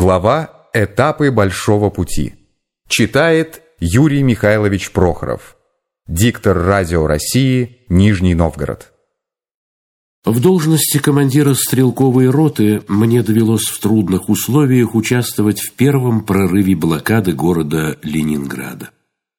Глава «Этапы большого пути». Читает Юрий Михайлович Прохоров. Диктор Радио России, Нижний Новгород. В должности командира стрелковой роты мне довелось в трудных условиях участвовать в первом прорыве блокады города Ленинграда.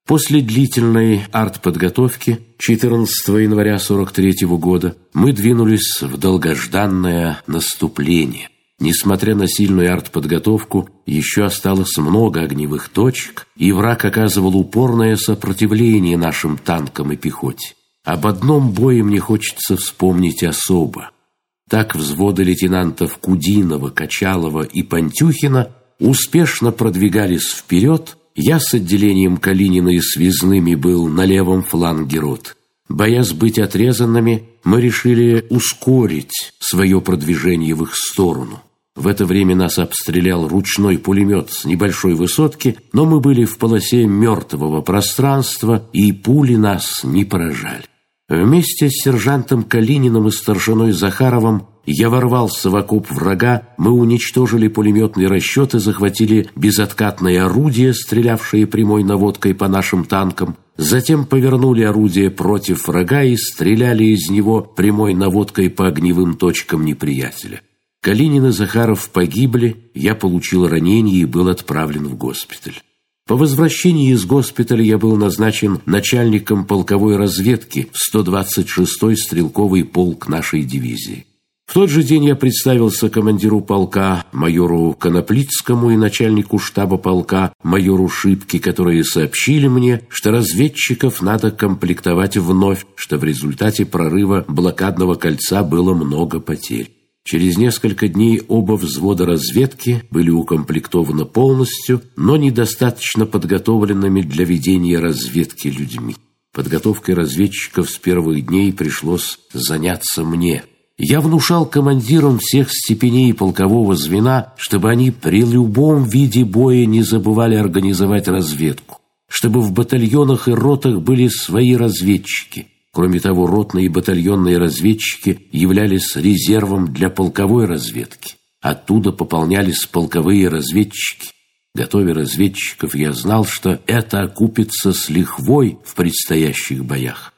После длительной артподготовки 14 января 43 года мы двинулись в долгожданное наступление – Несмотря на сильную артподготовку, еще осталось много огневых точек, и враг оказывал упорное сопротивление нашим танкам и пехоте. Об одном бое мне хочется вспомнить особо. Так взводы лейтенантов Кудинова, Качалова и Пантюхина успешно продвигались вперед, я с отделением Калинина и связными был на левом фланге рот. Боясь быть отрезанными, мы решили ускорить свое продвижение в их сторону. В это время нас обстрелял ручной пулемет с небольшой высотки, но мы были в полосе мертвого пространства, и пули нас не поражали. Вместе с сержантом Калининым и старшиной Захаровым я ворвался в окоп врага, мы уничтожили пулеметные расчеты, захватили безоткатное орудие, стрелявшее прямой наводкой по нашим танкам, затем повернули орудие против врага и стреляли из него прямой наводкой по огневым точкам неприятеля. Калинин и Захаров погибли, я получил ранение и был отправлен в госпиталь. По возвращении из госпиталя я был назначен начальником полковой разведки в 126-й стрелковый полк нашей дивизии. В тот же день я представился командиру полка майору Коноплицкому и начальнику штаба полка майору Шипке, которые сообщили мне, что разведчиков надо комплектовать вновь, что в результате прорыва блокадного кольца было много потерь. Через несколько дней оба взвода разведки были укомплектованы полностью, но недостаточно подготовленными для ведения разведки людьми. Подготовкой разведчиков с первых дней пришлось заняться мне. Я внушал командирам всех степеней полкового звена, чтобы они при любом виде боя не забывали организовать разведку, чтобы в батальонах и ротах были свои разведчики – Кроме того, ротные и батальонные разведчики являлись резервом для полковой разведки. Оттуда пополнялись полковые разведчики. Готовя разведчиков, я знал, что это окупится с лихвой в предстоящих боях.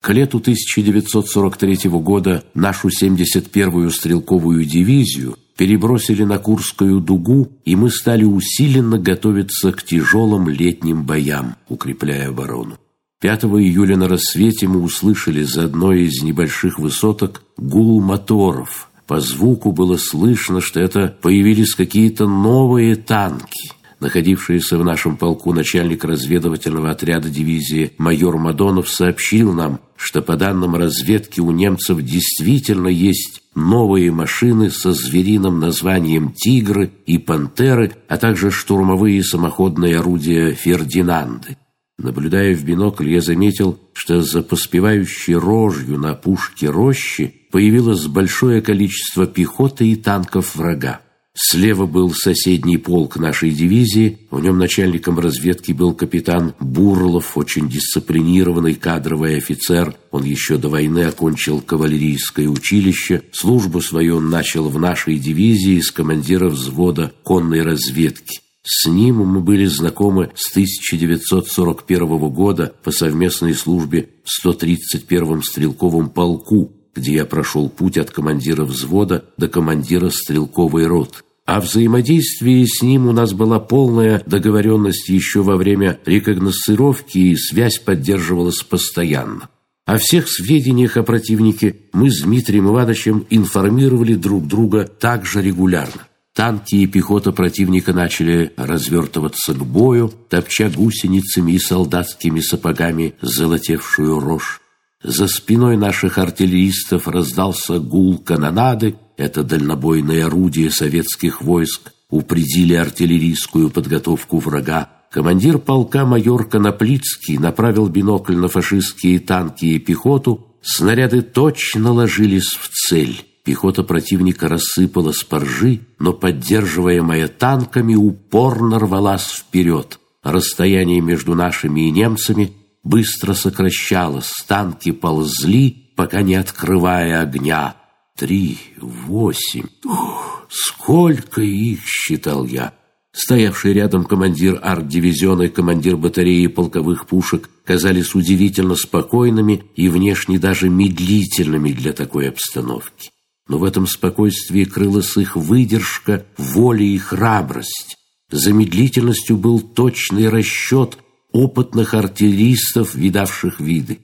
К лету 1943 года нашу 71-ю стрелковую дивизию перебросили на Курскую дугу, и мы стали усиленно готовиться к тяжелым летним боям, укрепляя оборону. 5 июля на рассвете мы услышали за одной из небольших высоток гул моторов. По звуку было слышно, что это появились какие-то новые танки. Находившийся в нашем полку начальник разведывательного отряда дивизии майор Мадонов сообщил нам, что по данным разведки у немцев действительно есть новые машины со звериным названием «Тигры» и «Пантеры», а также штурмовые самоходные орудия «Фердинанды». Наблюдая в бинокль, я заметил, что за поспевающей рожью на пушке рощи появилось большое количество пехоты и танков врага. Слева был соседний полк нашей дивизии, в нем начальником разведки был капитан Бурлов, очень дисциплинированный кадровый офицер. Он еще до войны окончил кавалерийское училище. Службу свою он начал в нашей дивизии с командира взвода конной разведки. С ним мы были знакомы с 1941 года по совместной службе в 131-м стрелковом полку, где я прошел путь от командира взвода до командира стрелковой роты. О взаимодействии с ним у нас была полная договоренность еще во время рекогносцировки, и связь поддерживалась постоянно. О всех сведениях о противнике мы с Дмитрием Ивановичем информировали друг друга также регулярно. Танки и пехота противника начали развертываться к бою, топча гусеницами и солдатскими сапогами золотевшую рожь. За спиной наших артиллеристов раздался гул канонады, это дальнобойное орудие советских войск, упредили артиллерийскую подготовку врага. Командир полка майор Коноплицкий направил бинокль на фашистские танки и пехоту, снаряды точно ложились в цель. Пехота противника рассыпала споржи, но, поддерживаемая танками, упорно рвалась вперед. Расстояние между нашими и немцами быстро сокращалось, танки ползли, пока не открывая огня. три, восемь. Ох, сколько их, считал я. Стоявший рядом командир арт-дивизиона и командир батареи полковых пушек казались удивительно спокойными и внешне даже медлительными для такой обстановки. Но в этом спокойствии крылась их выдержка, воля и храбрость. За медлительностью был точный расчет опытных артиллеристов, видавших виды.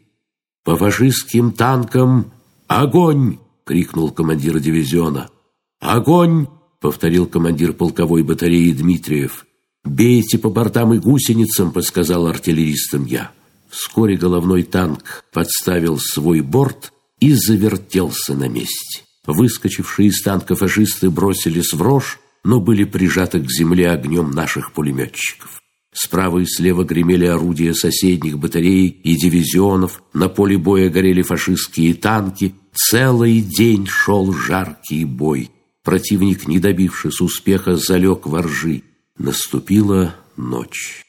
«По фашистским танкам огонь!» — крикнул командир дивизиона. «Огонь!» — повторил командир полковой батареи Дмитриев. «Бейте по бортам и гусеницам», — подсказал артиллеристам я. Вскоре головной танк подставил свой борт и завертелся на месте. Выскочившие из танка фашисты бросились в рожь, но были прижаты к земле огнем наших пулеметчиков. Справа и слева гремели орудия соседних батарей и дивизионов, на поле боя горели фашистские танки, целый день шел жаркий бой. Противник, не добившись успеха, залег во ржи. Наступила ночь.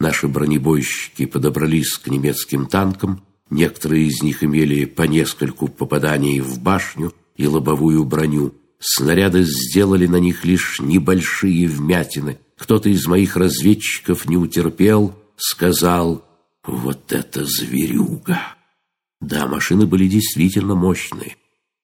Наши бронебойщики подобрались к немецким танкам, некоторые из них имели по нескольку попаданий в башню и лобовую броню. Снаряды сделали на них лишь небольшие вмятины. Кто-то из моих разведчиков не утерпел, сказал «Вот это зверюга!» Да, машины были действительно мощные.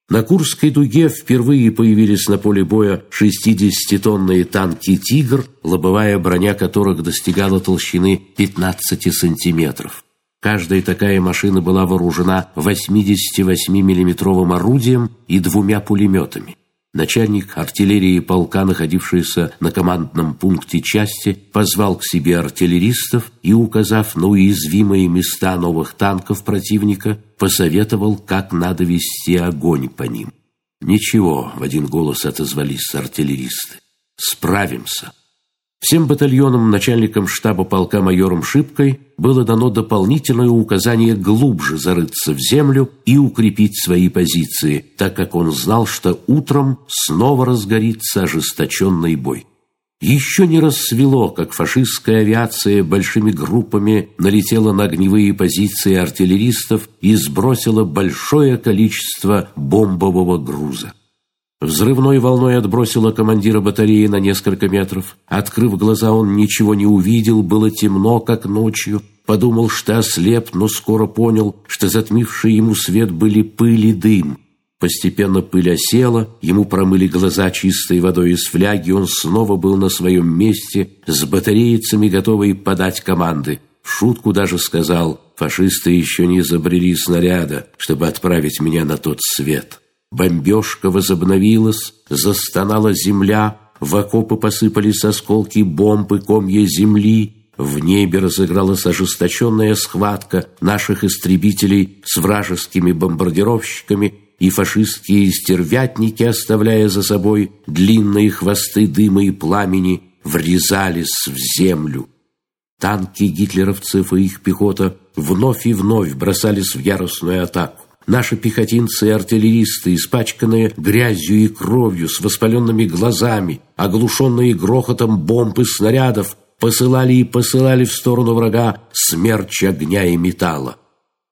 На Курской дуге впервые появились на поле боя 60-тонные танки «Тигр», лобовая броня которых достигала толщины 15 сантиметров. Каждая такая машина была вооружена 88 миллиметровым орудием и двумя пулеметами. Начальник артиллерии полка, находившийся на командном пункте части, позвал к себе артиллеристов и, указав на уязвимые места новых танков противника, посоветовал, как надо вести огонь по ним. «Ничего», — в один голос отозвались артиллеристы, — «справимся». Всем батальонам, начальникам штаба полка майором Шипкой было дано дополнительное указание глубже зарыться в землю и укрепить свои позиции, так как он знал, что утром снова разгорится ожесточенный бой. Еще не рассвело, как фашистская авиация большими группами налетела на огневые позиции артиллеристов и сбросила большое количество бомбового груза. Взрывной волной отбросило командира батареи на несколько метров. Открыв глаза, он ничего не увидел, было темно, как ночью. Подумал, что ослеп, но скоро понял, что затмившие ему свет были пыль и дым. Постепенно пыль осела, ему промыли глаза чистой водой из фляги, он снова был на своем месте, с батарейцами, готовый подать команды. В шутку даже сказал, фашисты еще не забрели снаряда, чтобы отправить меня на тот свет. Бомбежка возобновилась, застонала земля, в окопы посыпались осколки бомб и комья земли, в небе разыгралась ожесточенная схватка наших истребителей с вражескими бомбардировщиками, и фашистские стервятники, оставляя за собой длинные хвосты дыма и пламени, врезались в землю. Танки гитлеровцев и их пехота вновь и вновь бросались в яростную атаку. Наши пехотинцы и артиллеристы, испачканные грязью и кровью, с воспаленными глазами, оглушенные грохотом бомб и снарядов, посылали и посылали в сторону врага смерч огня и металла.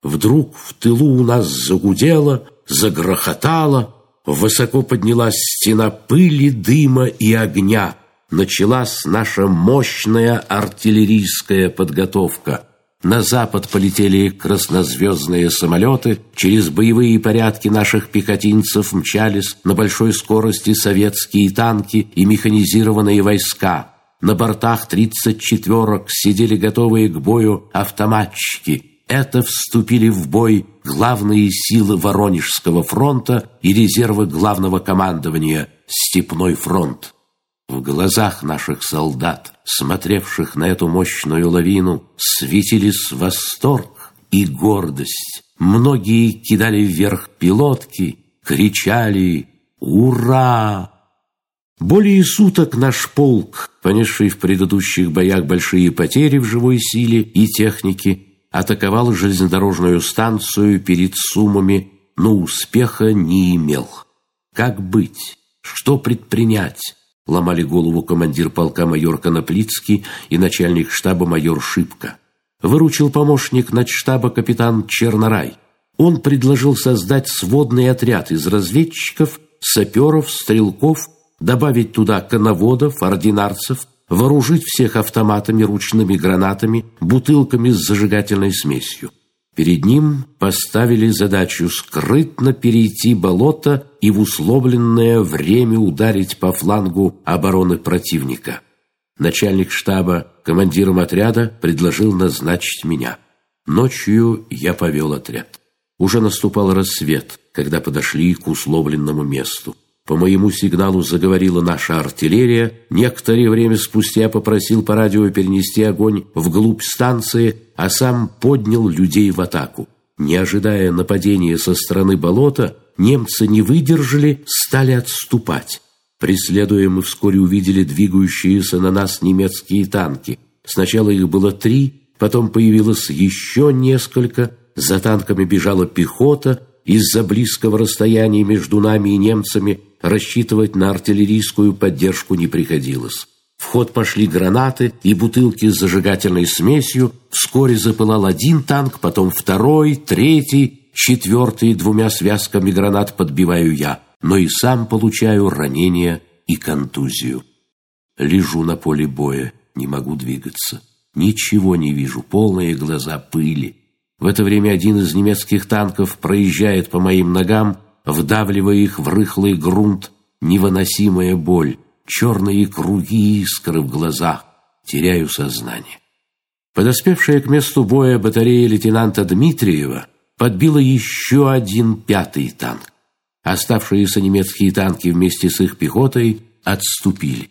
Вдруг в тылу у нас загудело, загрохотало, высоко поднялась стена пыли, дыма и огня. Началась наша мощная артиллерийская подготовка – на запад полетели краснозвездные самолеты, через боевые порядки наших пехотинцев мчались на большой скорости советские танки и механизированные войска. На бортах 34-ок сидели готовые к бою автоматчики. Это вступили в бой главные силы Воронежского фронта и резервы главного командования «Степной фронт». В глазах наших солдат, смотревших на эту мощную лавину, светились восторг и гордость. Многие кидали вверх пилотки, кричали «Ура!». Более суток наш полк, понесший в предыдущих боях большие потери в живой силе и технике, атаковал железнодорожную станцию перед Сумами, но успеха не имел. Как быть? Что предпринять? Ломали голову командир полка майор Коноплицкий и начальник штаба майор Шипка. Выручил помощник начштаба капитан Чернорай. он предложил создать сводный отряд из разведчиков, саперов, стрелков, добавить туда коноводов, ординарцев, вооружить всех автоматами, ручными гранатами, бутылками с зажигательной смесью. Перед ним поставили задачу скрытно перейти болото и в условленное время ударить по флангу обороны противника. Начальник штаба командиром отряда предложил назначить меня. Ночью я повел отряд. Уже наступал рассвет, когда подошли к условленному месту. По моему сигналу заговорила наша артиллерия. Некоторое время спустя попросил по радио перенести огонь вглубь станции, а сам поднял людей в атаку. Не ожидая нападения со стороны болота, немцы не выдержали, стали отступать. Преследуя, мы вскоре увидели двигающиеся на нас немецкие танки. Сначала их было три, потом появилось еще несколько. За танками бежала пехота. Из-за близкого расстояния между нами и немцами рассчитывать на артиллерийскую поддержку не приходилось. В ход пошли гранаты и бутылки с зажигательной смесью. Вскоре запылал один танк, потом второй, третий, четвертый двумя связками гранат подбиваю я но и сам получаю ранение и контузию. Лежу на поле боя, не могу двигаться. Ничего не вижу, полные глаза пыли. В это время один из немецких танков проезжает по моим ногам, вдавливая их в рыхлый грунт. Невыносимая боль, черные круги искры в глазах. Теряю сознание. Подоспевшая к месту боя батарея лейтенанта Дмитриева подбила еще один пятый танк. Оставшиеся немецкие танки вместе с их пехотой отступили.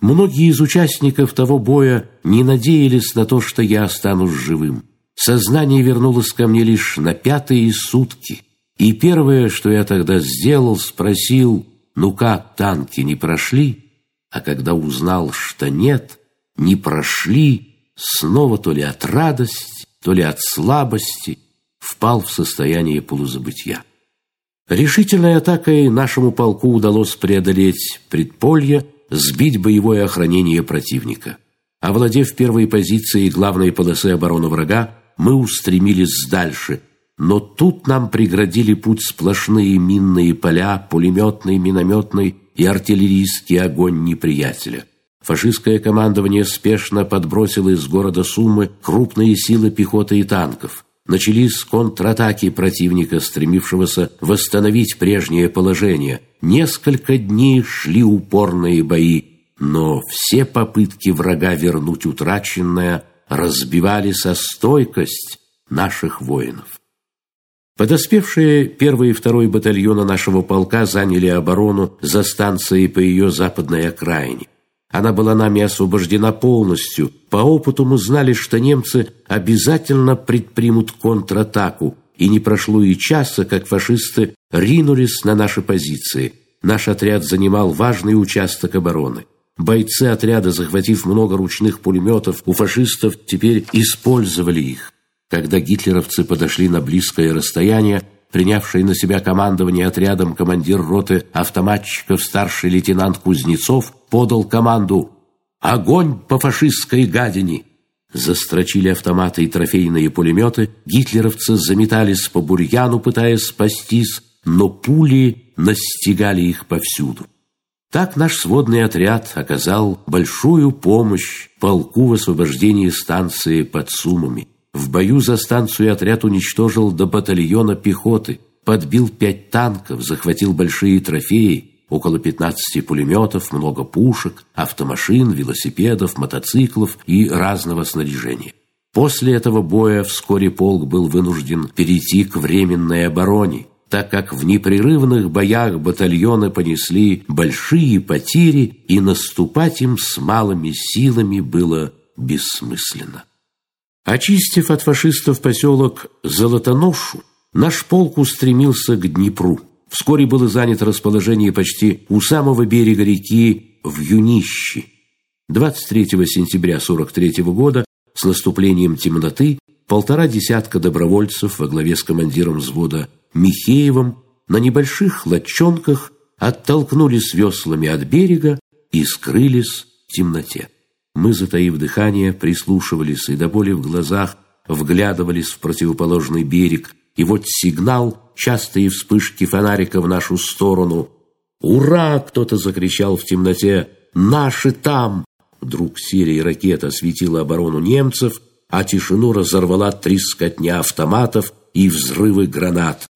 Многие из участников того боя не надеялись на то, что я останусь живым. Сознание вернулось ко мне лишь на пятые сутки. И первое, что я тогда сделал, спросил, ну как танки не прошли? А когда узнал, что нет, не прошли, снова то ли от радости, то ли от слабости, впал в состояние полузабытия. Решительной атакой нашему полку удалось преодолеть предполье, сбить боевое охранение противника. Овладев первой позицией главной полосы обороны врага, мы устремились дальше, но тут нам преградили путь сплошные минные поля, пулеметный, минометный и артиллерийский огонь неприятеля. Фашистское командование спешно подбросило из города Сумы крупные силы пехоты и танков. Начались контратаки противника, стремившегося восстановить прежнее положение. Несколько дней шли упорные бои, но все попытки врага вернуть утраченное разбивали со стойкость наших воинов. Подоспевшие первый и второй батальона нашего полка заняли оборону за станцией по ее западной окраине. Она была нами освобождена полностью. По опыту мы знали, что немцы обязательно предпримут контратаку, и не прошло и часа, как фашисты ринулись на наши позиции. Наш отряд занимал важный участок обороны. Бойцы отряда, захватив много ручных пулеметов, у фашистов теперь использовали их. Когда гитлеровцы подошли на близкое расстояние, принявший на себя командование отрядом командир роты автоматчиков старший лейтенант Кузнецов подал команду «Огонь по фашистской гадине!» Застрочили автоматы и трофейные пулеметы, гитлеровцы заметались по бурьяну, пытаясь спастись, но пули настигали их повсюду. Так наш сводный отряд оказал большую помощь полку в освобождении станции под Сумами. В бою за станцию отряд уничтожил до батальона пехоты, подбил пять танков, захватил большие трофеи, около 15 пулеметов, много пушек, автомашин, велосипедов, мотоциклов и разного снаряжения. После этого боя вскоре полк был вынужден перейти к временной обороне, так как в непрерывных боях батальоны понесли большие потери, и наступать им с малыми силами было бессмысленно. Очистив от фашистов поселок Золотоношу, наш полк устремился к Днепру. Вскоре было занято расположение почти у самого берега реки в Юнищи. 23 сентября 43 года с наступлением темноты полтора десятка добровольцев во главе с командиром взвода Михеевым на небольших лодчонках оттолкнулись веслами от берега и скрылись в темноте. Мы, затаив дыхание, прислушивались и до боли в глазах вглядывались в противоположный берег. и вот сигнал, частые вспышки фонарика в нашу сторону. «Ура!» — кто-то закричал в темноте. «Наши там!» Вдруг серия ракет осветила оборону немцев, а тишину разорвала трескотня автоматов и взрывы гранат.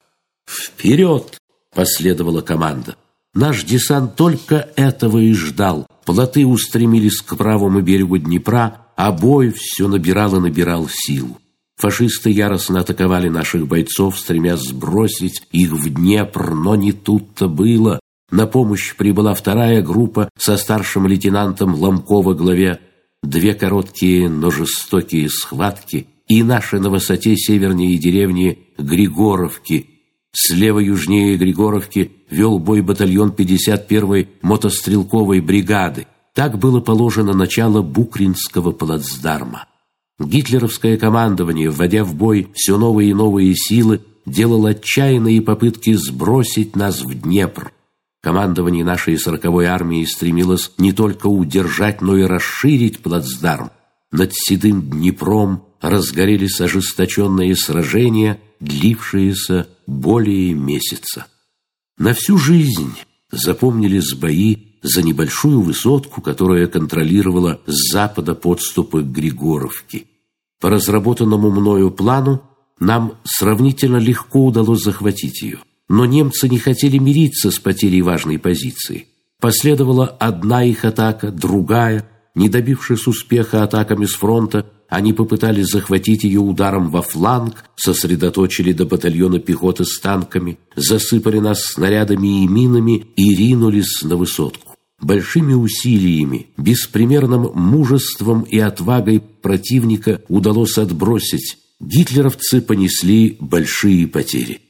«Вперед!» — последовала команда. Наш десант только этого и ждал. Плоты устремились к правому берегу Днепра, а бой все набирал и набирал силу. Фашисты яростно атаковали наших бойцов, стремясь сбросить их в Днепр, но не тут-то было. На помощь прибыла вторая группа со старшим лейтенантом Ломко во главе. Две короткие, но жестокие схватки, и наши на высоте севернее деревни Григоровки – Слева южнее Григоровки вел бой батальон 51-й мотострелковой бригады. Так было положено начало Букринского плацдарма. Гитлеровское командование, вводя в бой все новые и новые силы, делало отчаянные попытки сбросить нас в Днепр. Командование нашей 40-й армии стремилось не только удержать, но и расширить плацдарм. Над Седым Днепром разгорелись ожесточенные сражения – длившееся более месяца. На всю жизнь запомнились бои за небольшую высотку, которая контролировала с запада подступы к Григоровке. По разработанному мною плану нам сравнительно легко удалось захватить ее. Но немцы не хотели мириться с потерей важной позиции. Последовала одна их атака, другая. Не добившись успеха атаками с фронта, они попытались захватить ее ударом во фланг, сосредоточили до батальона пехоты с танками, засыпали нас снарядами и минами и ринулись на высотку. Большими усилиями, беспримерным мужеством и отвагой противника удалось отбросить. Гитлеровцы понесли большие потери.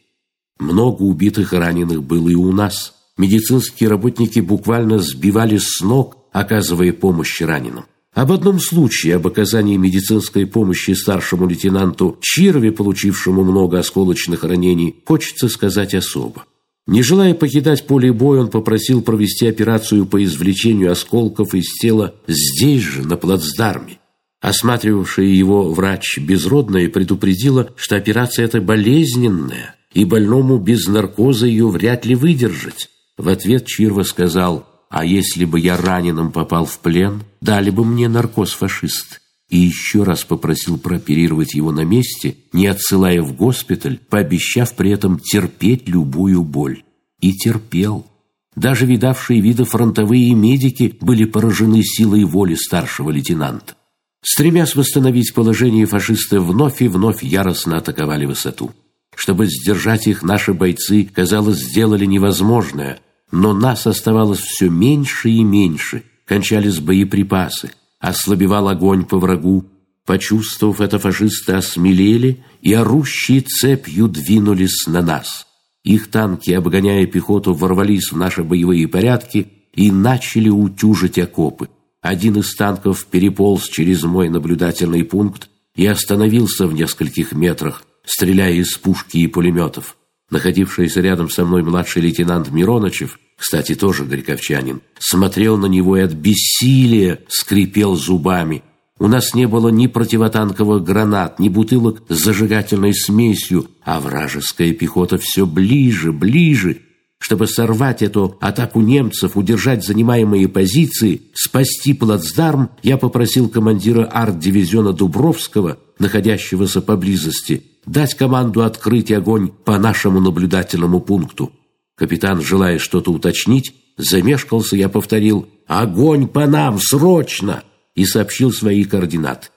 Много убитых и раненых было и у нас. Медицинские работники буквально сбивали с ног, оказывая помощь раненым. Об одном случае, об оказании медицинской помощи старшему лейтенанту Чирове, получившему много осколочных ранений, хочется сказать особо. Не желая покидать поле боя, он попросил провести операцию по извлечению осколков из тела здесь же, на плацдарме. Осматривавшая его врач безродная предупредила, что операция эта болезненная, и больному без наркоза ее вряд ли выдержать. В ответ Чирва сказал – а если бы я раненым попал в плен, дали бы мне наркоз фашист. И еще раз попросил прооперировать его на месте, не отсылая в госпиталь, пообещав при этом терпеть любую боль. И терпел. Даже видавшие виды фронтовые медики были поражены силой воли старшего лейтенанта. Стремясь восстановить положение, фашисты вновь и вновь яростно атаковали высоту. Чтобы сдержать их, наши бойцы, казалось, сделали невозможное – но нас оставалось все меньше и меньше, кончались боеприпасы, ослабевал огонь по врагу. Почувствовав это, фашисты осмелели и орущие цепью двинулись на нас. Их танки, обгоняя пехоту, ворвались в наши боевые порядки и начали утюжить окопы. Один из танков переполз через мой наблюдательный пункт и остановился в нескольких метрах, стреляя из пушки и пулеметов. Находившийся рядом со мной младший лейтенант Мироночев, кстати, тоже горьковчанин, смотрел на него и от бессилия скрипел зубами. У нас не было ни противотанковых гранат, ни бутылок с зажигательной смесью, а вражеская пехота все ближе, ближе. Чтобы сорвать эту атаку немцев, удержать занимаемые позиции, спасти плацдарм, я попросил командира арт-дивизиона Дубровского, находящегося поблизости, дать команду открыть огонь по нашему наблюдательному пункту. Капитан, желая что-то уточнить, замешкался, я повторил «Огонь по нам, срочно!» и сообщил свои координаты.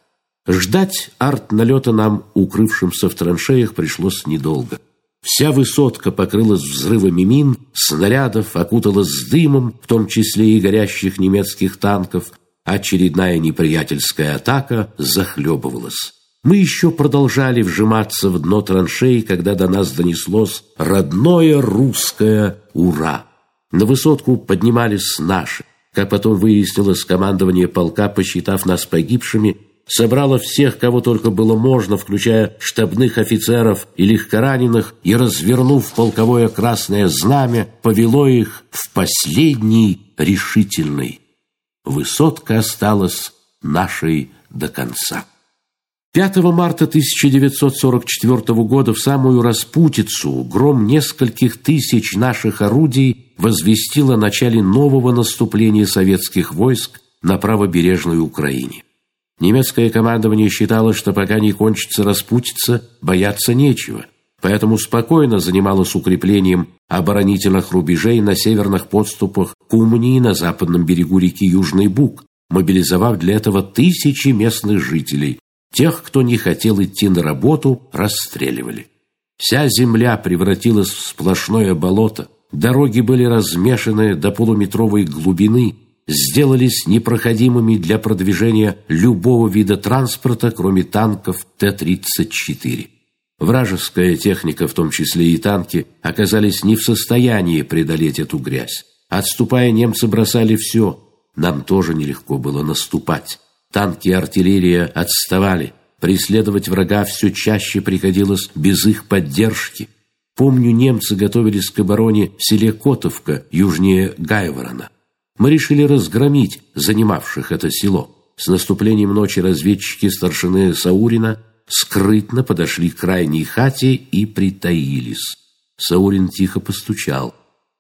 Ждать арт-налета нам, укрывшимся в траншеях, пришлось недолго. Вся высотка покрылась взрывами мин, снарядов, окуталась дымом, в том числе и горящих немецких танков. Очередная неприятельская атака захлебывалась. Мы еще продолжали вжиматься в дно траншеи, когда до нас донеслось родное русское «Ура!». На высотку поднимались наши. Как потом выяснилось, командование полка, посчитав нас погибшими, собрало всех, кого только было можно, включая штабных офицеров и легкораненых, и, развернув полковое красное знамя, повело их в последний решительный. Высотка осталась нашей до конца. 5 марта 1944 года в самую распутицу гром нескольких тысяч наших орудий возвестил о начале нового наступления советских войск на правобережной Украине. Немецкое командование считало, что пока не кончится распутица, бояться нечего, поэтому спокойно занималось укреплением оборонительных рубежей на северных подступах к Умании на западном берегу реки Южный Буг, мобилизовав для этого тысячи местных жителей, Тех, кто не хотел идти на работу, расстреливали. Вся земля превратилась в сплошное болото, дороги были размешаны до полуметровой глубины, сделались непроходимыми для продвижения любого вида транспорта, кроме танков Т-34. Вражеская техника, в том числе и танки, оказались не в состоянии преодолеть эту грязь. Отступая, немцы бросали все. Нам тоже нелегко было наступать. Танки и артиллерия отставали. Преследовать врага все чаще приходилось без их поддержки. Помню, немцы готовились к обороне в селе Котовка, южнее Гайворона. Мы решили разгромить занимавших это село. С наступлением ночи разведчики старшины Саурина скрытно подошли к крайней хате и притаились. Саурин тихо постучал.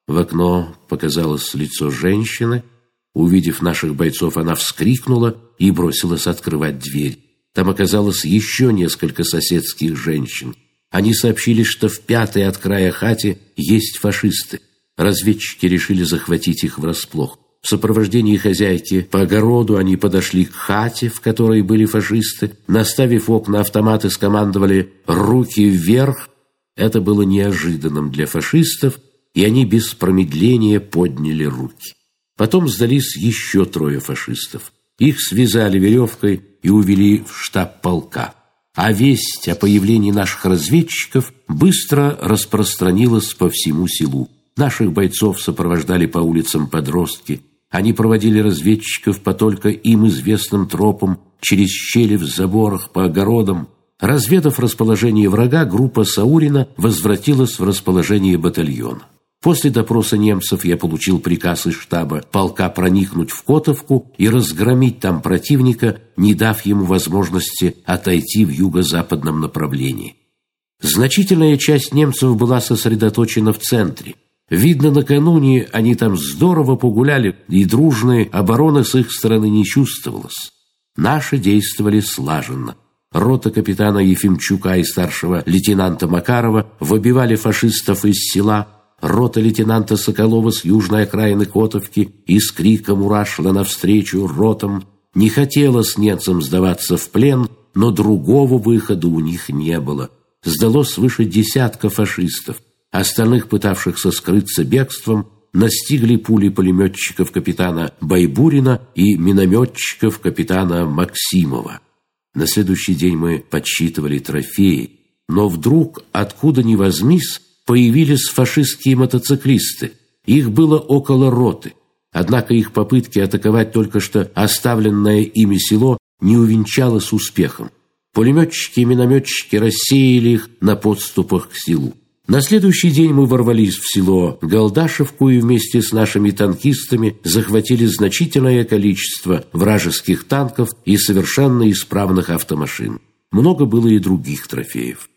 В окно показалось лицо женщины. Увидев наших бойцов, она вскрикнула и бросилась открывать дверь. Там оказалось еще несколько соседских женщин. Они сообщили, что в пятой от края хате есть фашисты. Разведчики решили захватить их врасплох. В сопровождении хозяйки по огороду они подошли к хате, в которой были фашисты. Наставив окна автоматы, скомандовали «руки вверх». Это было неожиданным для фашистов, и они без промедления подняли руки. Потом сдались еще трое фашистов. Их связали веревкой и увели в штаб полка. А весть о появлении наших разведчиков быстро распространилась по всему селу. Наших бойцов сопровождали по улицам подростки. Они проводили разведчиков по только им известным тропам, через щели в заборах, по огородам. Разведав расположение врага, группа Саурина возвратилась в расположение батальона. После допроса немцев я получил приказ из штаба полка проникнуть в Котовку и разгромить там противника, не дав ему возможности отойти в юго-западном направлении. Значительная часть немцев была сосредоточена в центре. Видно, накануне они там здорово погуляли, и дружной обороны с их стороны не чувствовалось. Наши действовали слаженно. Рота капитана Ефимчука и старшего лейтенанта Макарова выбивали фашистов из села, Рота лейтенанта Соколова с южной окраины Котовки и с криком «Ура!» шла навстречу ротам. Не хотела с немцам сдаваться в плен, но другого выхода у них не было. Сдалось свыше десятка фашистов. Остальных, пытавшихся скрыться бегством, настигли пули пулеметчиков капитана Байбурина и минометчиков капитана Максимова. На следующий день мы подсчитывали трофеи, но вдруг, откуда ни возьмись, появились фашистские мотоциклисты. Их было около роты. Однако их попытки атаковать только что оставленное ими село не увенчалось успехом. Пулеметчики и минометчики рассеяли их на подступах к селу. На следующий день мы ворвались в село Голдашевку и вместе с нашими танкистами захватили значительное количество вражеских танков и совершенно исправных автомашин. Много было и других трофеев.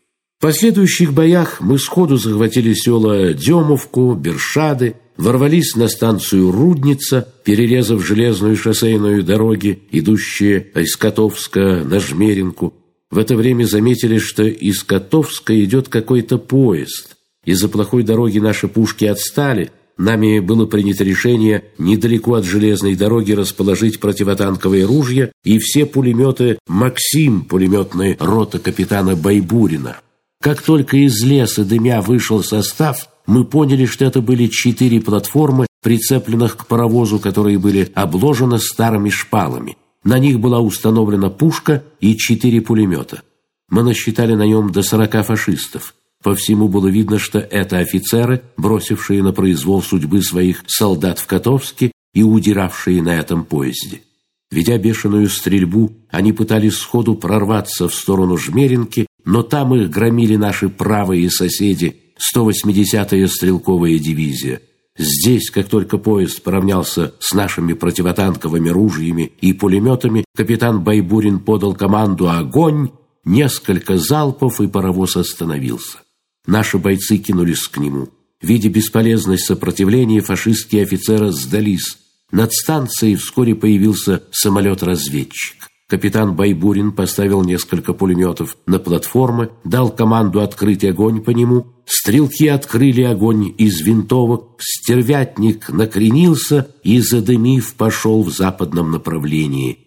Последующих боях мы сходу захватили села Демовку, Бершады, ворвались на станцию Рудница, перерезав железную шоссейную дороги, идущие из Котовска на Жмеринку. В это время заметили, что из Котовска идет какой-то поезд. Из-за плохой дороги наши пушки отстали. Нами было принято решение недалеко от железной дороги расположить противотанковые ружья и все пулеметы «Максим» пулеметной роты капитана Байбурина. Как только из леса дымя вышел состав, мы поняли, что это были четыре платформы, прицепленных к паровозу, которые были обложены старыми шпалами. На них была установлена пушка и четыре пулемета. Мы насчитали на нем до сорока фашистов. По всему было видно, что это офицеры, бросившие на произвол судьбы своих солдат в Котовске и удиравшие на этом поезде. Ведя бешеную стрельбу, они пытались сходу прорваться в сторону Жмеринки, но там их громили наши правые соседи, 180-я стрелковая дивизия. Здесь, как только поезд поравнялся с нашими противотанковыми ружьями и пулеметами, капитан Байбурин подал команду «Огонь!» несколько залпов, и паровоз остановился. Наши бойцы кинулись к нему. Видя бесполезность сопротивления, фашистские офицеры сдались. Над станцией вскоре появился самолет-разведчик. Капитан Байбурин поставил несколько пулеметов на платформы, дал команду открыть огонь по нему. Стрелки открыли огонь из винтовок. Стервятник накренился и, задымив, пошел в западном направлении.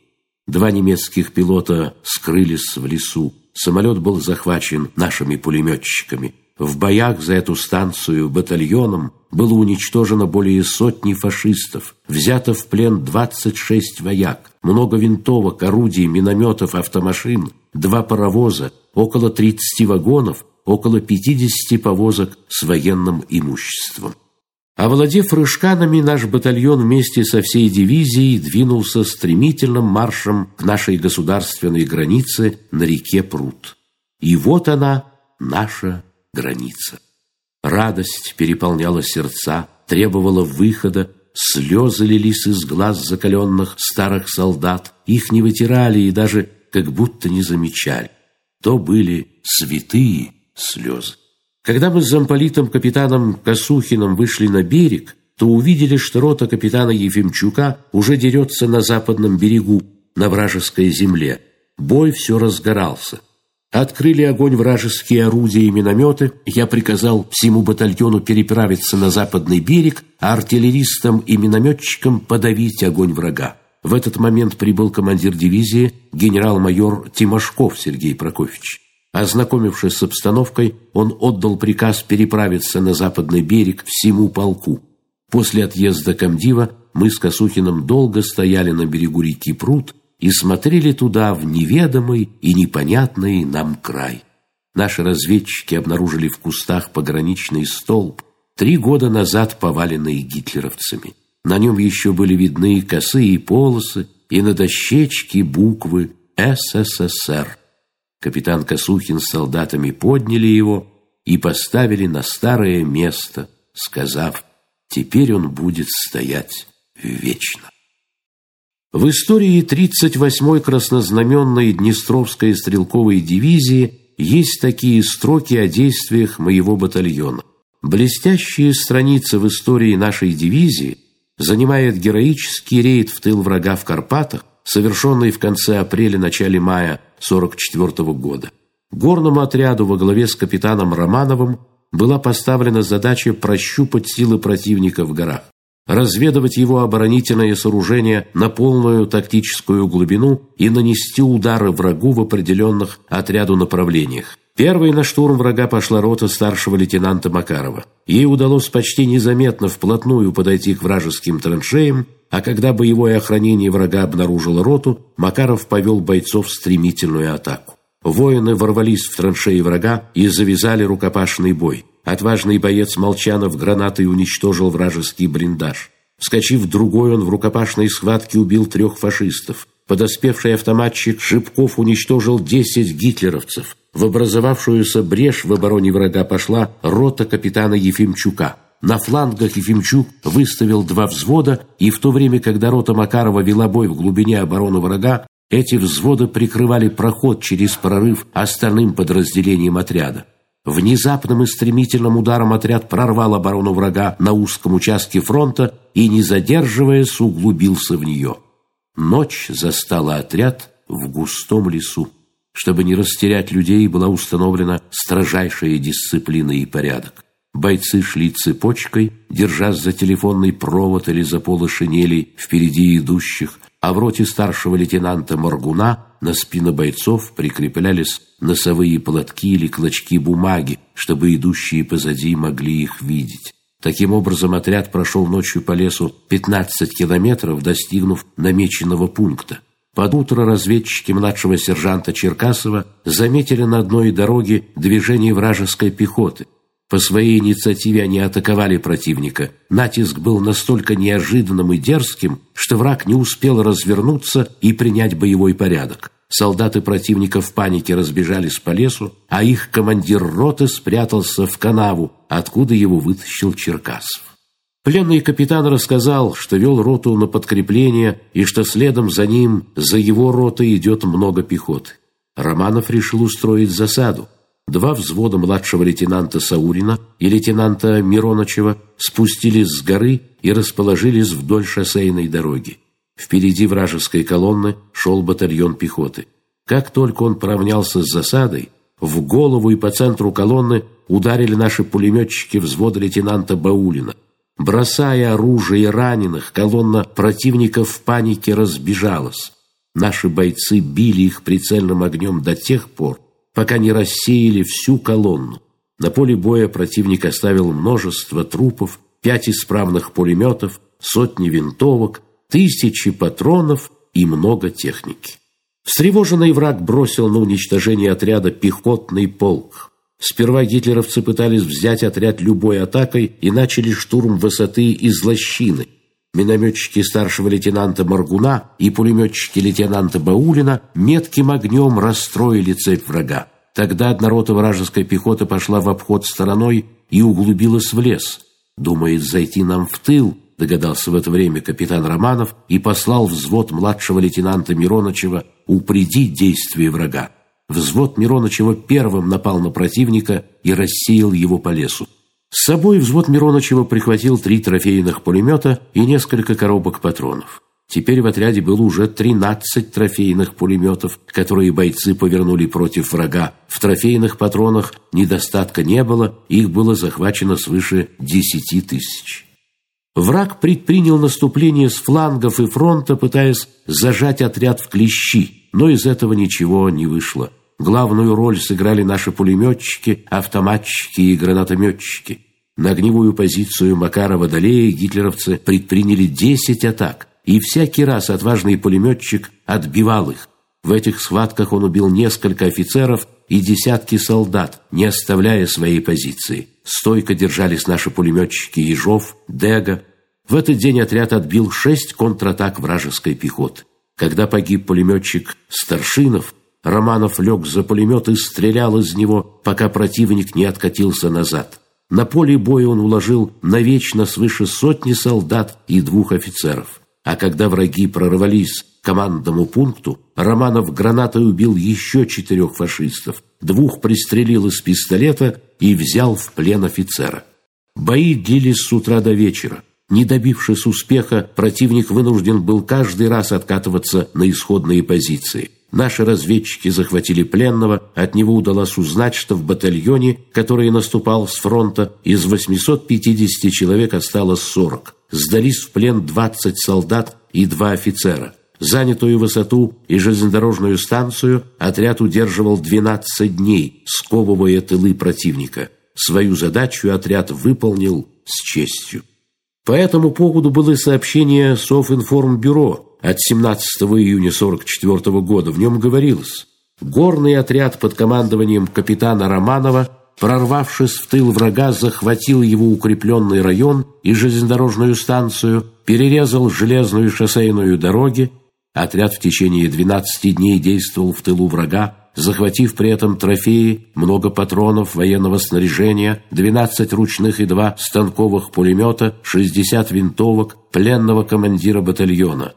Два немецких пилота скрылись в лесу. Самолет был захвачен нашими пулеметчиками. В боях за эту станцию батальоном было уничтожено более сотни фашистов, взято в плен 26 вояк, много винтовок, орудий, минометов, автомашин, два паровоза, около 30 вагонов, около 50 повозок с военным имуществом. Овладев рыжканами, наш батальон вместе со всей дивизией двинулся стремительным маршем к нашей государственной границе на реке Прут. И вот она, наша граница. Радость переполняла сердца, требовала выхода, слезы лились из глаз закаленных старых солдат, их не вытирали и даже как будто не замечали. То были святые слезы. Когда мы с замполитом капитаном Косухиным вышли на берег, то увидели, что рота капитана Ефимчука уже дерется на западном берегу, на вражеской земле. Бой все разгорался. Открыли огонь вражеские орудия и минометы. Я приказал всему батальону переправиться на западный берег, а артиллеристам и минометчикам подавить огонь врага. В этот момент прибыл командир дивизии генерал-майор Тимошков Сергей Прокофьевич. Ознакомившись с обстановкой, он отдал приказ переправиться на западный берег всему полку. После отъезда комдива мы с Косухиным долго стояли на берегу реки Пруд и смотрели туда в неведомый и непонятный нам край. Наши разведчики обнаружили в кустах пограничный столб, три года назад поваленный гитлеровцами. На нем еще были видны косые полосы и на дощечке буквы «СССР». Капитан Косухин с солдатами подняли его и поставили на старое место, сказав, теперь он будет стоять вечно. В истории 38-й краснознаменной Днестровской стрелковой дивизии есть такие строки о действиях моего батальона. Блестящие страницы в истории нашей дивизии занимает героический рейд в тыл врага в Карпатах, совершенный в конце апреля-начале мая 44 -го года. Горному отряду во главе с капитаном Романовым была поставлена задача прощупать силы противника в горах разведывать его оборонительное сооружение на полную тактическую глубину и нанести удары врагу в определенных отряду направлениях. Первой на штурм врага пошла рота старшего лейтенанта Макарова. Ей удалось почти незаметно вплотную подойти к вражеским траншеям, а когда боевое охранение врага обнаружило роту, Макаров повел бойцов в стремительную атаку. Воины ворвались в траншеи врага и завязали рукопашный бой. Отважный боец Молчанов гранатой уничтожил вражеский блиндаж. Вскочив другой, он в рукопашной схватке убил трех фашистов. Подоспевший автоматчик Шипков уничтожил десять гитлеровцев. В образовавшуюся брешь в обороне врага пошла рота капитана Ефимчука. На флангах Ефимчук выставил два взвода, и в то время, когда рота Макарова вела бой в глубине обороны врага, эти взводы прикрывали проход через прорыв остальным подразделениям отряда. Внезапным и стремительным ударом отряд прорвал оборону врага на узком участке фронта и, не задерживаясь, углубился в нее. Ночь застала отряд в густом лесу. Чтобы не растерять людей, была установлена строжайшая дисциплина и порядок. Бойцы шли цепочкой, держась за телефонный провод или за полы шинелей впереди идущих, а в роте старшего лейтенанта Моргуна на спины бойцов прикреплялись носовые платки или клочки бумаги, чтобы идущие позади могли их видеть. Таким образом, отряд прошел ночью по лесу 15 километров, достигнув намеченного пункта. Под утро разведчики младшего сержанта Черкасова заметили на одной дороге движение вражеской пехоты – по своей инициативе они атаковали противника. Натиск был настолько неожиданным и дерзким, что враг не успел развернуться и принять боевой порядок. Солдаты противника в панике разбежались по лесу, а их командир роты спрятался в канаву, откуда его вытащил Черкасов. Пленный капитан рассказал, что вел роту на подкрепление и что следом за ним, за его ротой идет много пехоты. Романов решил устроить засаду. Два взвода младшего лейтенанта Саурина и лейтенанта Мироночева спустились с горы и расположились вдоль шоссейной дороги. Впереди вражеской колонны шел батальон пехоты. Как только он поравнялся с засадой, в голову и по центру колонны ударили наши пулеметчики взвода лейтенанта Баулина. Бросая оружие раненых, колонна противников в панике разбежалась. Наши бойцы били их прицельным огнем до тех пор, пока не рассеяли всю колонну. На поле боя противник оставил множество трупов, пять исправных пулеметов, сотни винтовок, тысячи патронов и много техники. Встревоженный враг бросил на уничтожение отряда пехотный полк. Сперва гитлеровцы пытались взять отряд любой атакой и начали штурм высоты из лощины. Минометчики старшего лейтенанта Маргуна и пулеметчики лейтенанта Баулина метким огнем расстроили цепь врага. Тогда одна рота вражеской пехоты пошла в обход стороной и углубилась в лес. Думает зайти нам в тыл, догадался в это время капитан Романов и послал взвод младшего лейтенанта Мироночева упредить действия врага. Взвод Мироночева первым напал на противника и рассеял его по лесу. С собой взвод Мироночева прихватил три трофейных пулемета и несколько коробок патронов. Теперь в отряде было уже 13 трофейных пулеметов, которые бойцы повернули против врага. В трофейных патронах недостатка не было, их было захвачено свыше 10 тысяч. Враг предпринял наступление с флангов и фронта, пытаясь зажать отряд в клещи, но из этого ничего не вышло. Главную роль сыграли наши пулеметчики, автоматчики и гранатометчики. На огневую позицию Макарова-Долея гитлеровцы предприняли 10 атак, и всякий раз отважный пулеметчик отбивал их. В этих схватках он убил несколько офицеров и десятки солдат, не оставляя своей позиции. Стойко держались наши пулеметчики Ежов, Дега. В этот день отряд отбил шесть контратак вражеской пехоты. Когда погиб пулеметчик Старшинов, Романов лег за пулемет и стрелял из него, пока противник не откатился назад. На поле боя он уложил навечно свыше сотни солдат и двух офицеров. А когда враги прорвались к командному пункту, Романов гранатой убил еще четырех фашистов, двух пристрелил из пистолета и взял в плен офицера. Бои длились с утра до вечера. Не добившись успеха, противник вынужден был каждый раз откатываться на исходные позиции. Наши разведчики захватили пленного, от него удалось узнать, что в батальоне, который наступал с фронта, из 850 человек осталось 40. Сдались в плен 20 солдат и два офицера. Занятую высоту и железнодорожную станцию отряд удерживал 12 дней, сковывая тылы противника. Свою задачу отряд выполнил с честью. По этому поводу было сообщение Софинформбюро, от 17 июня 1944 года. В нем говорилось, горный отряд под командованием капитана Романова, прорвавшись в тыл врага, захватил его укрепленный район и железнодорожную станцию, перерезал железную шоссейную дороги. Отряд в течение 12 дней действовал в тылу врага, захватив при этом трофеи, много патронов, военного снаряжения, 12 ручных и 2 станковых пулемета, 60 винтовок, пленного командира батальона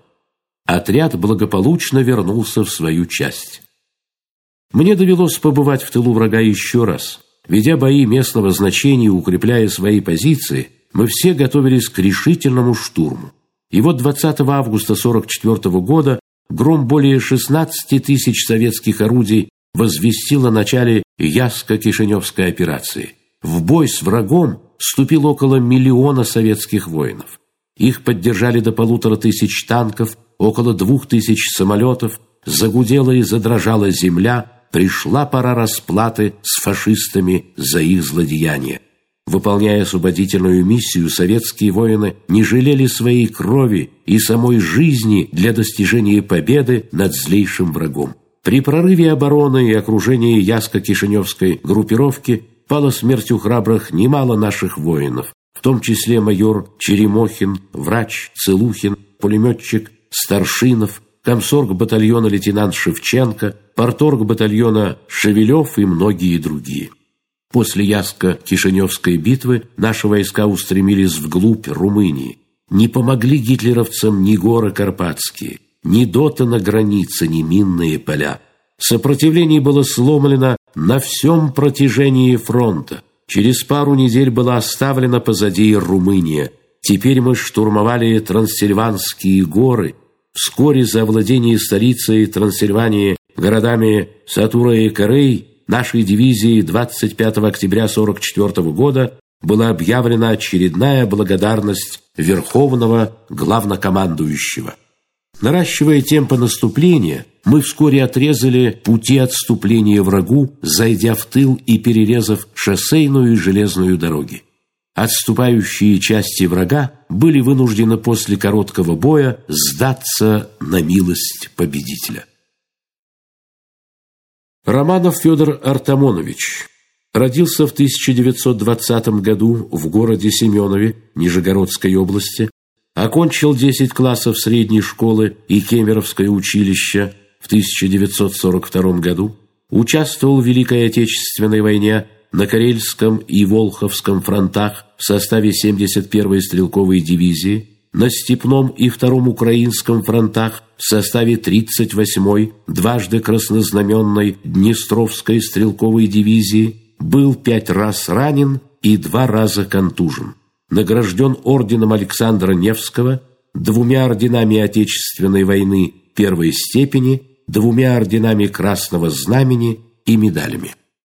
отряд благополучно вернулся в свою часть. Мне довелось побывать в тылу врага еще раз. Ведя бои местного значения и укрепляя свои позиции, мы все готовились к решительному штурму. И вот 20 августа 1944 года гром более 16 тысяч советских орудий возвестил о начале Яско-Кишиневской операции. В бой с врагом вступил около миллиона советских воинов. Их поддержали до полутора тысяч танков, около двух тысяч самолетов, загудела и задрожала земля, пришла пора расплаты с фашистами за их злодеяния. Выполняя освободительную миссию, советские воины не жалели своей крови и самой жизни для достижения победы над злейшим врагом. При прорыве обороны и окружении Яско-Кишиневской группировки пало смертью храбрых немало наших воинов, в том числе майор Черемохин, врач Целухин, пулеметчик Старшинов, комсорг батальона лейтенант Шевченко, порторг батальона Шевелев и многие другие. После Яско-Кишиневской битвы наши войска устремились вглубь Румынии. Не помогли гитлеровцам ни горы Карпатские, ни дота на границе, ни минные поля. Сопротивление было сломлено на всем протяжении фронта. Через пару недель была оставлена позади Румыния. Теперь мы штурмовали Трансильванские горы. Вскоре за владение столицей Трансильвании городами Сатура и Корей нашей дивизии 25 октября 1944 года была объявлена очередная благодарность Верховного Главнокомандующего. Наращивая темпы наступления, мы вскоре отрезали пути отступления врагу, зайдя в тыл и перерезав шоссейную и железную дороги. Отступающие части врага были вынуждены после короткого боя сдаться на милость победителя. Романов Федор Артамонович родился в 1920 году в городе Семенове Нижегородской области, окончил 10 классов средней школы и Кемеровское училище в 1942 году, участвовал в Великой Отечественной войне на Карельском и Волховском фронтах в составе 71-й стрелковой дивизии, на Степном и Втором Украинском фронтах в составе 38-й, дважды краснознаменной Днестровской стрелковой дивизии, был пять раз ранен и два раза контужен. Награжден орденом Александра Невского, двумя орденами Отечественной войны первой степени, двумя орденами Красного Знамени и медалями.